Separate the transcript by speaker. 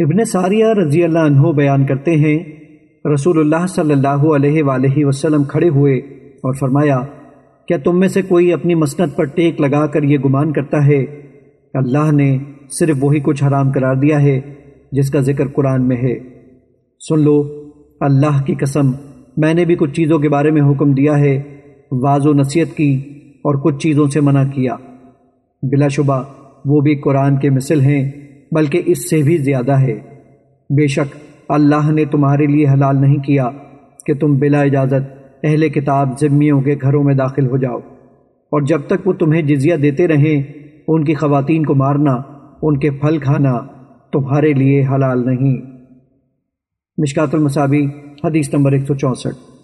Speaker 1: ابن ساریہ رضی اللہ عنہ بیان کرتے ہیں، رسول اللہ صلی اللہ علیہ وآلہ وسلم کھڑے ہوئے اور فرمایا، کیا تم میں سے کوئی اپنی مسنت پر ٹیک لگا کر یہ گمان کرتا ہے؟ کہ اللہ نے صرف وہی کچھ حرام قرار دیا ہے جس کا ذکر قرآن میں ہے۔ سن لو، اللہ کی قسم، میں نے بھی کچھ چیزوں کے بارے میں حکم دیا ہے واض و نصیحت کی اور کچھ چیزوں سے منع بلکہ اس سے بھی زیادہ ہے۔ بے شک اللہ نے تمہارے لیے حلال نہیں کیا کہ تم بلا اجازت اہل کتاب ذمیوں کے گھروں میں داخل ہو جاؤ۔ اور جب تک وہ تمہیں جزیہ دیتے رہیں، ان کی خواتین کو مارنا، ان کے پھل کھانا تمہارے لیے حلال نہیں۔ مشکات المصابی حدیث نمبر 164